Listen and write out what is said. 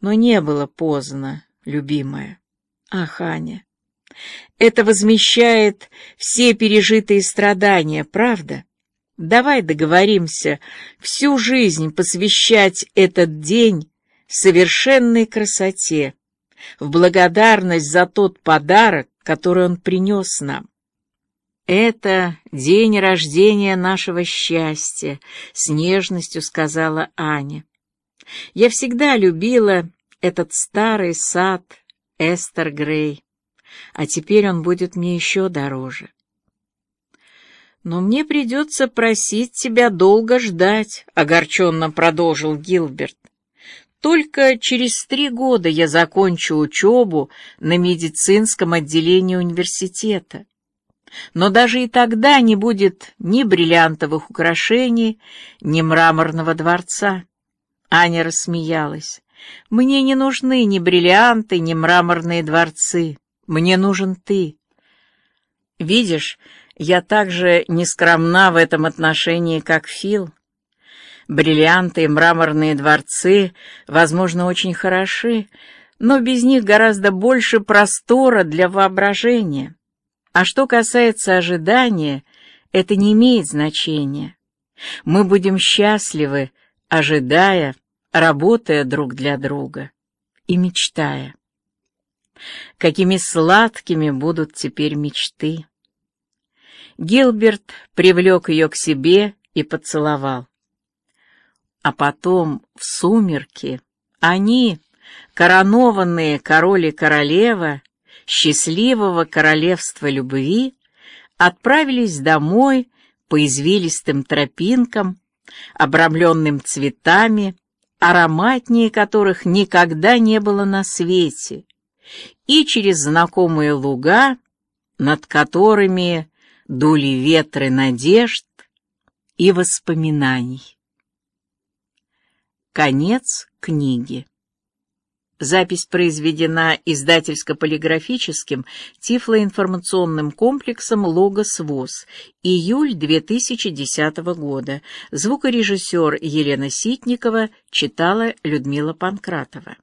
Но не было поздно, любимая. Ах, Аня, это возмещает все пережитые страдания, правда? Давай договоримся всю жизнь посвящать этот день совершенной красоте, в благодарность за тот подарок, который он принес нам. «Это день рождения нашего счастья», — с нежностью сказала Аня. «Я всегда любила этот старый сад Эстер Грей, а теперь он будет мне еще дороже». «Но мне придется просить тебя долго ждать», — огорченно продолжил Гилберт. «Только через три года я закончу учебу на медицинском отделении университета. Но даже и тогда не будет ни бриллиантовых украшений, ни мраморного дворца. Аня рассмеялась. Мне не нужны ни бриллианты, ни мраморные дворцы. Мне нужен ты. Видишь, я также не скромна в этом отношении, как Фил. Бриллианты и мраморные дворцы, возможно, очень хороши, но без них гораздо больше простора для воображения. А что касается ожидания, это не имеет значения. Мы будем счастливы, ожидая, работая друг для друга и мечтая. Какими сладкими будут теперь мечты. Гилберт привлек ее к себе и поцеловал. А потом, в сумерки, они, коронованные король и королева, счастливого королевства любви отправились домой по извилистым тропинкам, обрамленным цветами, ароматнее которых никогда не было на свете, и через знакомые луга, над которыми дули ветры надежд и воспоминаний. Конец книги. Запись произведена издательско-полиграфическим тифлоинформационным комплексом «Логос ВОЗ», июль 2010 года. Звукорежиссер Елена Ситникова читала Людмила Панкратова.